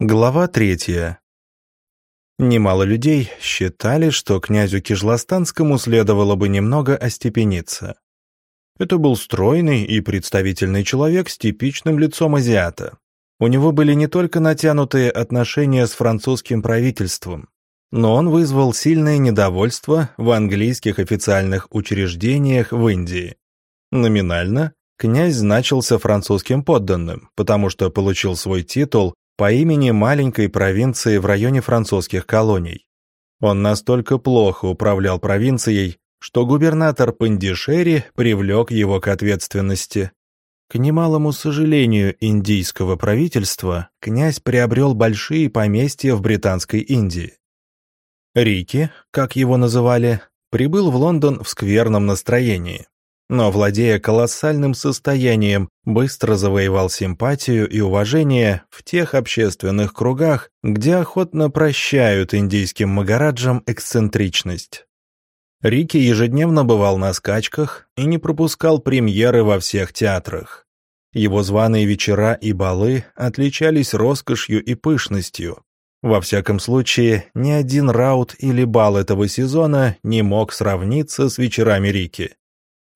Глава третья. Немало людей считали, что князю Кижластанскому следовало бы немного остепениться. Это был стройный и представительный человек с типичным лицом азиата. У него были не только натянутые отношения с французским правительством, но он вызвал сильное недовольство в английских официальных учреждениях в Индии. Номинально князь значился французским подданным, потому что получил свой титул по имени маленькой провинции в районе французских колоний. Он настолько плохо управлял провинцией, что губернатор Пандишери привлек его к ответственности. К немалому сожалению индийского правительства, князь приобрел большие поместья в Британской Индии. Рики, как его называли, прибыл в Лондон в скверном настроении но, владея колоссальным состоянием, быстро завоевал симпатию и уважение в тех общественных кругах, где охотно прощают индийским магараджам эксцентричность. Рики ежедневно бывал на скачках и не пропускал премьеры во всех театрах. Его званые вечера и балы отличались роскошью и пышностью. Во всяком случае, ни один раут или бал этого сезона не мог сравниться с вечерами Рики.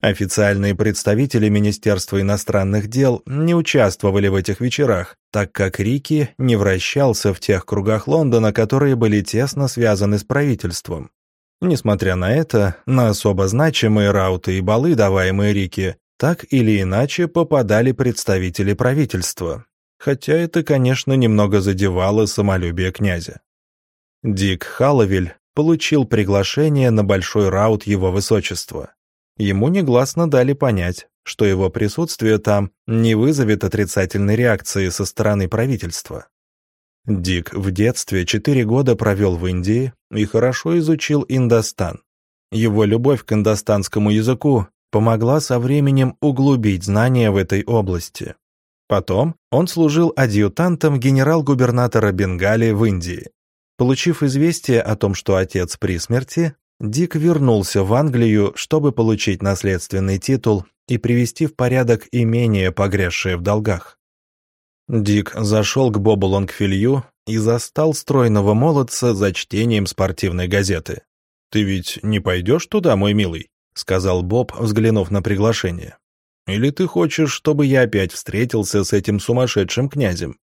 Официальные представители Министерства иностранных дел не участвовали в этих вечерах, так как Рики не вращался в тех кругах Лондона, которые были тесно связаны с правительством. Несмотря на это, на особо значимые рауты и балы, даваемые Рики, так или иначе попадали представители правительства. Хотя это, конечно, немного задевало самолюбие князя. Дик Халловель получил приглашение на большой раут его высочества. Ему негласно дали понять, что его присутствие там не вызовет отрицательной реакции со стороны правительства. Дик в детстве четыре года провел в Индии и хорошо изучил Индостан. Его любовь к индостанскому языку помогла со временем углубить знания в этой области. Потом он служил адъютантом генерал-губернатора Бенгалии в Индии. Получив известие о том, что отец при смерти, Дик вернулся в Англию, чтобы получить наследственный титул и привести в порядок имение, погрязшее в долгах. Дик зашел к Бобу Лонгфилью и застал стройного молодца за чтением спортивной газеты. «Ты ведь не пойдешь туда, мой милый?» — сказал Боб, взглянув на приглашение. «Или ты хочешь, чтобы я опять встретился с этим сумасшедшим князем?»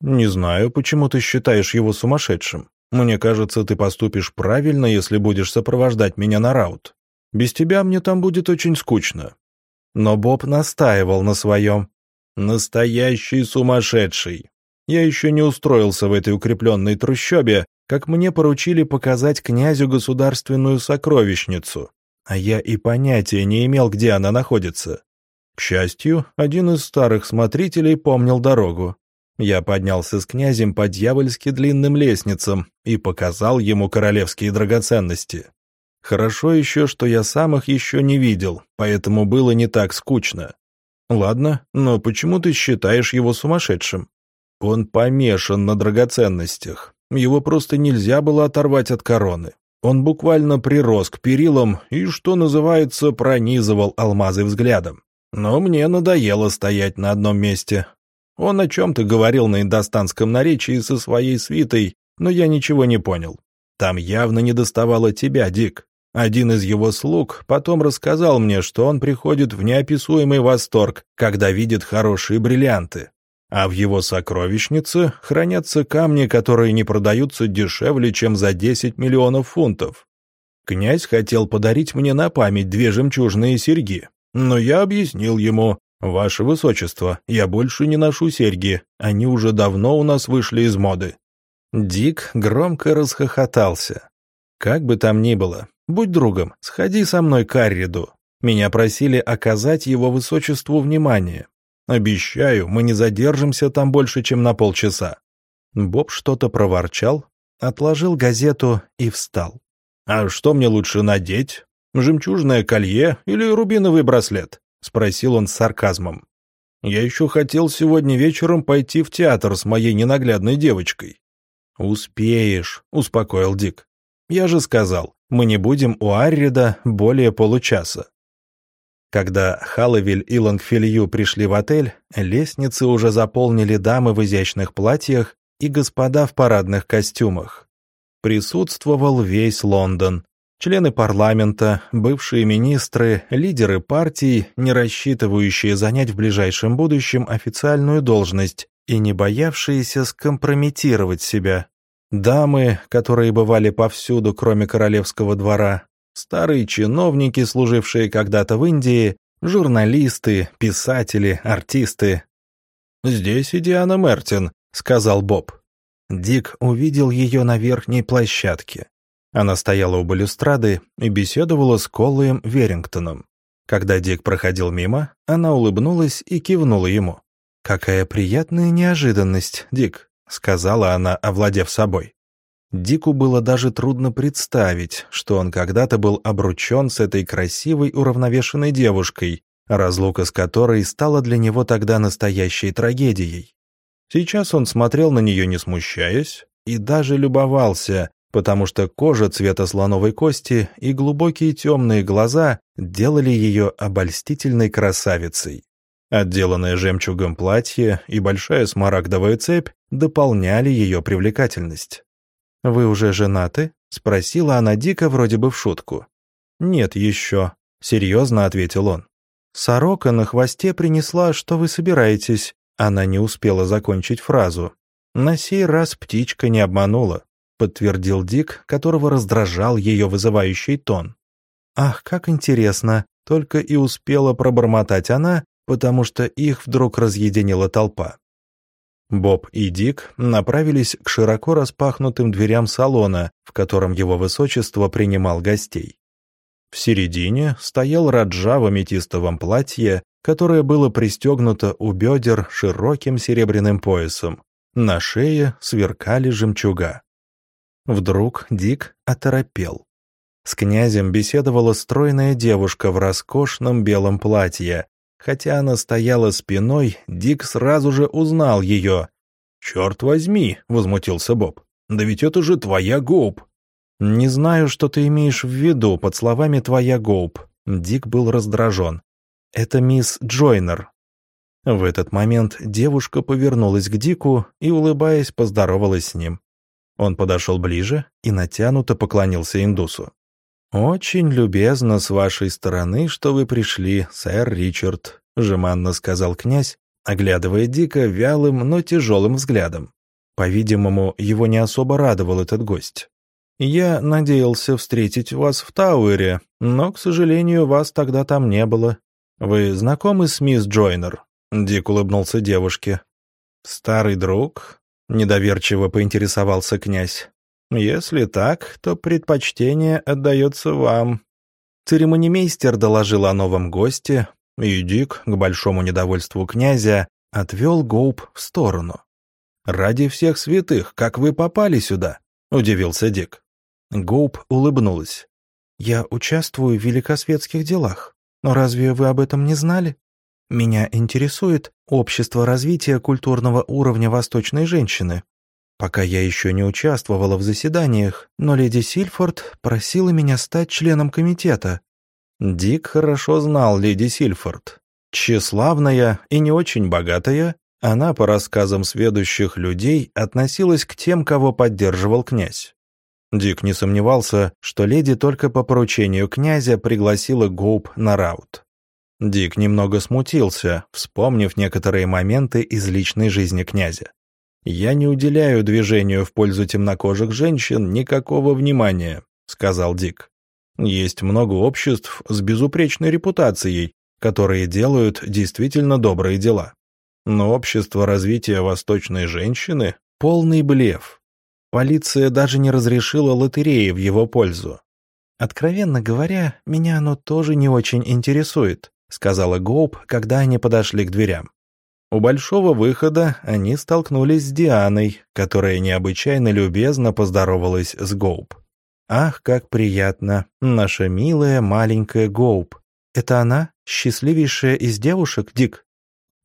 «Не знаю, почему ты считаешь его сумасшедшим. Мне кажется, ты поступишь правильно, если будешь сопровождать меня на раут. Без тебя мне там будет очень скучно». Но Боб настаивал на своем. «Настоящий сумасшедший. Я еще не устроился в этой укрепленной трущобе, как мне поручили показать князю государственную сокровищницу, а я и понятия не имел, где она находится. К счастью, один из старых смотрителей помнил дорогу. Я поднялся с князем по дьявольски длинным лестницам и показал ему королевские драгоценности. Хорошо еще, что я сам их еще не видел, поэтому было не так скучно. Ладно, но почему ты считаешь его сумасшедшим? Он помешан на драгоценностях. Его просто нельзя было оторвать от короны. Он буквально прирос к перилам и, что называется, пронизывал алмазы взглядом. Но мне надоело стоять на одном месте. Он о чем-то говорил на индостанском наречии со своей свитой, но я ничего не понял. Там явно не доставало тебя, Дик. Один из его слуг потом рассказал мне, что он приходит в неописуемый восторг, когда видит хорошие бриллианты. А в его сокровищнице хранятся камни, которые не продаются дешевле, чем за 10 миллионов фунтов. Князь хотел подарить мне на память две жемчужные серьги, но я объяснил ему, «Ваше Высочество, я больше не ношу серьги, они уже давно у нас вышли из моды». Дик громко расхохотался. «Как бы там ни было, будь другом, сходи со мной к Арриду. Меня просили оказать его Высочеству внимание. Обещаю, мы не задержимся там больше, чем на полчаса». Боб что-то проворчал, отложил газету и встал. «А что мне лучше надеть? Жемчужное колье или рубиновый браслет?» — спросил он с сарказмом. «Я еще хотел сегодня вечером пойти в театр с моей ненаглядной девочкой». «Успеешь», — успокоил Дик. «Я же сказал, мы не будем у Аррида более получаса». Когда Халловиль и Лангфилью пришли в отель, лестницы уже заполнили дамы в изящных платьях, и господа в парадных костюмах. Присутствовал весь Лондон. Члены парламента, бывшие министры, лидеры партий, не рассчитывающие занять в ближайшем будущем официальную должность и не боявшиеся скомпрометировать себя. Дамы, которые бывали повсюду, кроме королевского двора, старые чиновники, служившие когда-то в Индии, журналисты, писатели, артисты. «Здесь и Диана Мертин», — сказал Боб. Дик увидел ее на верхней площадке. Она стояла у балюстрады и беседовала с Коллоем Верингтоном. Когда Дик проходил мимо, она улыбнулась и кивнула ему. «Какая приятная неожиданность, Дик», — сказала она, овладев собой. Дику было даже трудно представить, что он когда-то был обручен с этой красивой уравновешенной девушкой, разлука с которой стала для него тогда настоящей трагедией. Сейчас он смотрел на нее не смущаясь и даже любовался, потому что кожа цвета слоновой кости и глубокие темные глаза делали ее обольстительной красавицей. Отделанное жемчугом платье и большая смарагдовая цепь дополняли ее привлекательность. «Вы уже женаты?» — спросила она дико вроде бы в шутку. «Нет еще», — серьезно ответил он. «Сорока на хвосте принесла, что вы собираетесь». Она не успела закончить фразу. На сей раз птичка не обманула подтвердил Дик, которого раздражал ее вызывающий тон. «Ах, как интересно!» — только и успела пробормотать она, потому что их вдруг разъединила толпа. Боб и Дик направились к широко распахнутым дверям салона, в котором его высочество принимал гостей. В середине стоял Раджа в аметистовом платье, которое было пристегнуто у бедер широким серебряным поясом. На шее сверкали жемчуга. Вдруг Дик оторопел. С князем беседовала стройная девушка в роскошном белом платье. Хотя она стояла спиной, Дик сразу же узнал ее. «Черт возьми!» — возмутился Боб. «Да ведь это же твоя Гоуп!» «Не знаю, что ты имеешь в виду под словами «твоя Гоуп». Дик был раздражен. «Это мисс Джойнер». В этот момент девушка повернулась к Дику и, улыбаясь, поздоровалась с ним. Он подошел ближе и натянуто поклонился индусу. «Очень любезно с вашей стороны, что вы пришли, сэр Ричард», — жеманно сказал князь, оглядывая Дика вялым, но тяжелым взглядом. По-видимому, его не особо радовал этот гость. «Я надеялся встретить вас в Тауэре, но, к сожалению, вас тогда там не было. Вы знакомы с мисс Джойнер?» Дик улыбнулся девушке. «Старый друг, Недоверчиво поинтересовался князь. «Если так, то предпочтение отдается вам». Церемонимейстер доложил о новом госте, и Дик, к большому недовольству князя, отвел Гоуп в сторону. «Ради всех святых, как вы попали сюда?» — удивился Дик. Гоуп улыбнулась. «Я участвую в великосветских делах. Но разве вы об этом не знали?» Меня интересует общество развития культурного уровня восточной женщины. Пока я еще не участвовала в заседаниях, но леди Сильфорд просила меня стать членом комитета. Дик хорошо знал леди Сильфорд. Тщеславная и не очень богатая, она, по рассказам сведущих людей, относилась к тем, кого поддерживал князь. Дик не сомневался, что леди только по поручению князя пригласила Гоуп на раут. Дик немного смутился, вспомнив некоторые моменты из личной жизни князя. «Я не уделяю движению в пользу темнокожих женщин никакого внимания», — сказал Дик. «Есть много обществ с безупречной репутацией, которые делают действительно добрые дела. Но общество развития восточной женщины — полный блеф. Полиция даже не разрешила лотереи в его пользу. Откровенно говоря, меня оно тоже не очень интересует. — сказала Гоуп, когда они подошли к дверям. У большого выхода они столкнулись с Дианой, которая необычайно любезно поздоровалась с Гоуп. «Ах, как приятно! Наша милая маленькая Гоуп! Это она, счастливейшая из девушек, Дик?»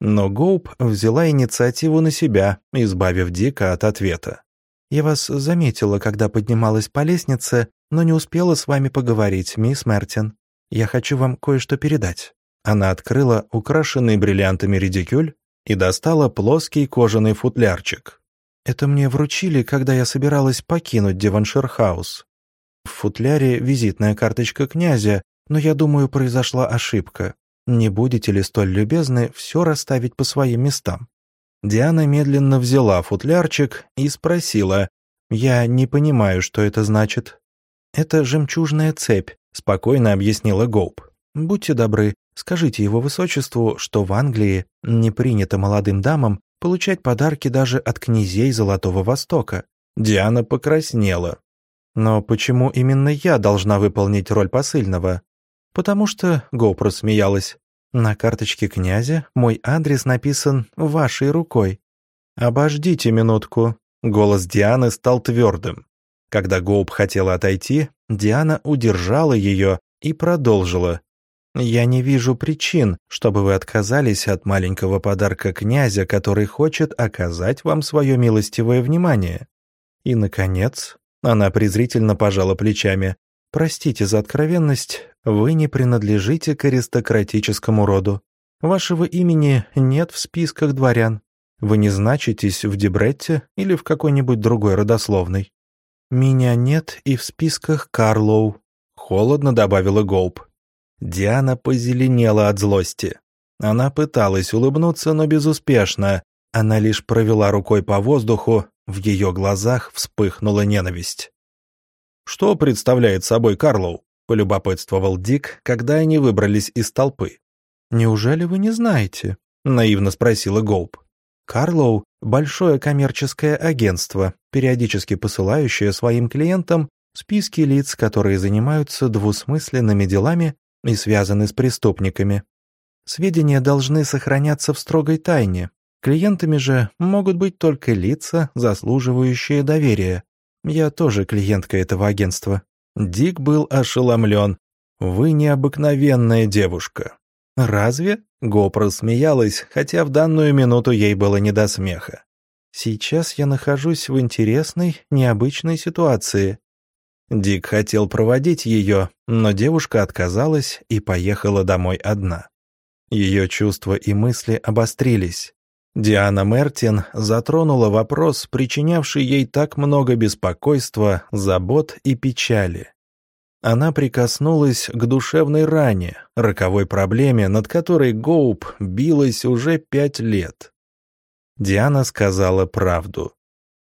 Но Гоуп взяла инициативу на себя, избавив Дика от ответа. «Я вас заметила, когда поднималась по лестнице, но не успела с вами поговорить, мисс Мертин. Я хочу вам кое-что передать». Она открыла украшенный бриллиантами редикюль и достала плоский кожаный футлярчик. Это мне вручили, когда я собиралась покинуть Деванширхаус. В футляре визитная карточка князя, но я думаю, произошла ошибка. Не будете ли столь любезны все расставить по своим местам?» Диана медленно взяла футлярчик и спросила, «Я не понимаю, что это значит». «Это жемчужная цепь», — спокойно объяснила Гоуп. «Будьте добры, скажите его высочеству, что в Англии не принято молодым дамам получать подарки даже от князей Золотого Востока». Диана покраснела. «Но почему именно я должна выполнить роль посыльного?» «Потому что», — Гоуп рассмеялась, на карточке князя мой адрес написан вашей рукой. Обождите минутку. Голос Дианы стал твердым. Когда Гоуп хотела отойти, Диана удержала ее и продолжила. «Я не вижу причин, чтобы вы отказались от маленького подарка князя, который хочет оказать вам свое милостивое внимание». И, наконец, она презрительно пожала плечами. «Простите за откровенность, вы не принадлежите к аристократическому роду. Вашего имени нет в списках дворян. Вы не значитесь в Дебретте или в какой-нибудь другой родословной. Меня нет и в списках Карлоу», — холодно добавила Гоуп. Диана позеленела от злости. Она пыталась улыбнуться, но безуспешно. Она лишь провела рукой по воздуху, в ее глазах вспыхнула ненависть. «Что представляет собой Карлоу?» — полюбопытствовал Дик, когда они выбрались из толпы. «Неужели вы не знаете?» — наивно спросила Гоуп. «Карлоу — большое коммерческое агентство, периодически посылающее своим клиентам списки лиц, которые занимаются двусмысленными делами и связаны с преступниками. Сведения должны сохраняться в строгой тайне. Клиентами же могут быть только лица, заслуживающие доверия. Я тоже клиентка этого агентства. Дик был ошеломлен. «Вы необыкновенная девушка». «Разве?» — Гопра смеялась, хотя в данную минуту ей было не до смеха. «Сейчас я нахожусь в интересной, необычной ситуации». Дик хотел проводить ее, но девушка отказалась и поехала домой одна. Ее чувства и мысли обострились. Диана Мертин затронула вопрос, причинявший ей так много беспокойства, забот и печали. Она прикоснулась к душевной ране, роковой проблеме, над которой Гоуп билась уже пять лет. Диана сказала правду.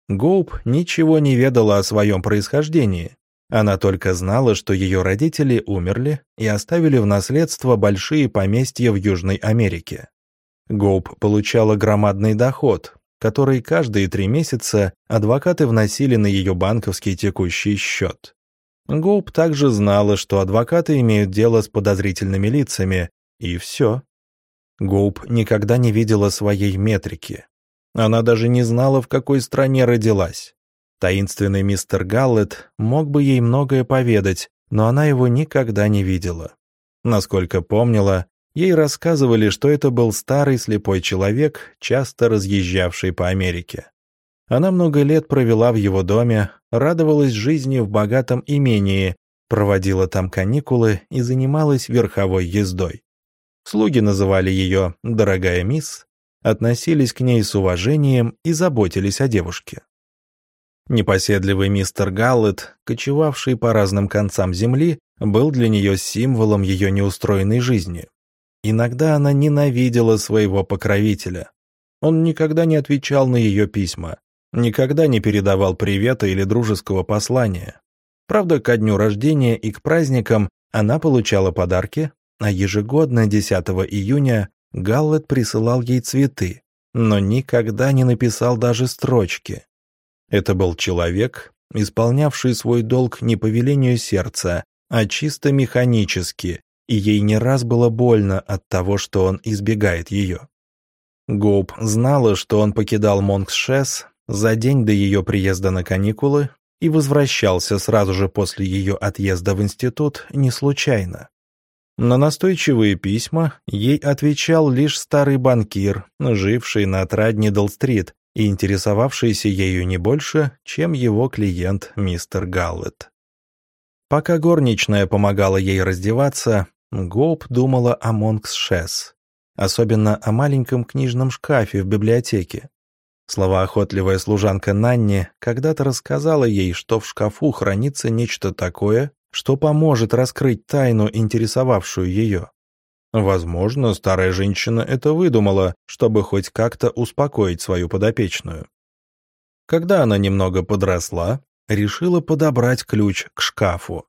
Гоуп ничего не ведала о своем происхождении. Она только знала, что ее родители умерли и оставили в наследство большие поместья в Южной Америке. Гоуп получала громадный доход, который каждые три месяца адвокаты вносили на ее банковский текущий счет. Гоуп также знала, что адвокаты имеют дело с подозрительными лицами, и все. Гоуп никогда не видела своей метрики. Она даже не знала, в какой стране родилась. Таинственный мистер Галлет мог бы ей многое поведать, но она его никогда не видела. Насколько помнила, Ей рассказывали, что это был старый слепой человек, часто разъезжавший по Америке. Она много лет провела в его доме, радовалась жизни в богатом имении, проводила там каникулы и занималась верховой ездой. Слуги называли ее «дорогая мисс», относились к ней с уважением и заботились о девушке. Непоседливый мистер Галлет, кочевавший по разным концам земли, был для нее символом ее неустроенной жизни. Иногда она ненавидела своего покровителя. Он никогда не отвечал на ее письма, никогда не передавал привета или дружеского послания. Правда, ко дню рождения и к праздникам она получала подарки, а ежегодно 10 июня Галлет присылал ей цветы, но никогда не написал даже строчки. Это был человек, исполнявший свой долг не по велению сердца, а чисто механически, и ей не раз было больно от того, что он избегает ее. Гоуп знала, что он покидал Монксшес за день до ее приезда на каникулы и возвращался сразу же после ее отъезда в институт не случайно. На настойчивые письма ей отвечал лишь старый банкир, живший на Траднидл-стрит и интересовавшийся ею не больше, чем его клиент мистер Галлет. Пока горничная помогала ей раздеваться, Гоуп думала о Монкс-Шесс, особенно о маленьком книжном шкафе в библиотеке. Словоохотливая служанка Нанни когда-то рассказала ей, что в шкафу хранится нечто такое, что поможет раскрыть тайну, интересовавшую ее. Возможно, старая женщина это выдумала, чтобы хоть как-то успокоить свою подопечную. Когда она немного подросла, решила подобрать ключ к шкафу.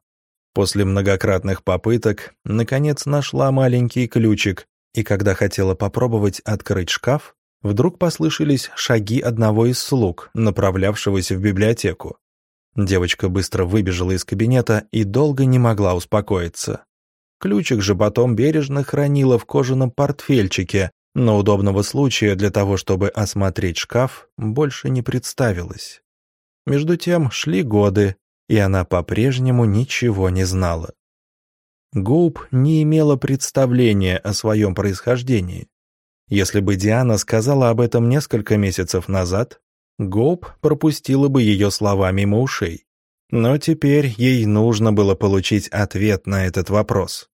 После многократных попыток, наконец нашла маленький ключик, и когда хотела попробовать открыть шкаф, Вдруг послышались шаги одного из слуг, направлявшегося в библиотеку. Девочка быстро выбежала из кабинета и долго не могла успокоиться. Ключик же потом бережно хранила в кожаном портфельчике, но удобного случая для того, чтобы осмотреть шкаф, больше не представилось. Между тем шли годы, и она по-прежнему ничего не знала. Губ не имела представления о своем происхождении. Если бы Диана сказала об этом несколько месяцев назад, Гоуп пропустила бы ее слова мимо ушей. Но теперь ей нужно было получить ответ на этот вопрос.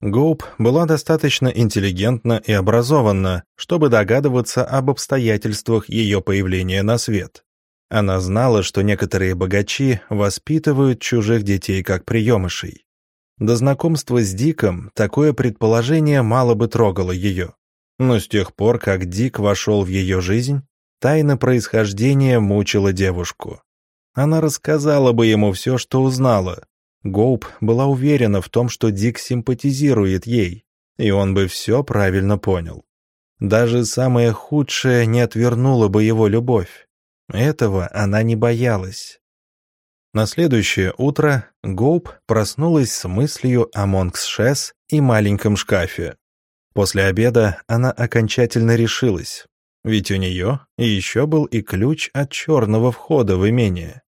Гоуп была достаточно интеллигентна и образованна, чтобы догадываться об обстоятельствах ее появления на свет. Она знала, что некоторые богачи воспитывают чужих детей как приемышей. До знакомства с Диком такое предположение мало бы трогало ее. Но с тех пор, как Дик вошел в ее жизнь, тайна происхождения мучила девушку. Она рассказала бы ему все, что узнала. Гоуп была уверена в том, что Дик симпатизирует ей, и он бы все правильно понял. Даже самое худшее не отвернуло бы его любовь. Этого она не боялась. На следующее утро Гоуп проснулась с мыслью о Монкс-Шесс и маленьком шкафе. После обеда она окончательно решилась, ведь у нее еще был и ключ от черного входа в имение.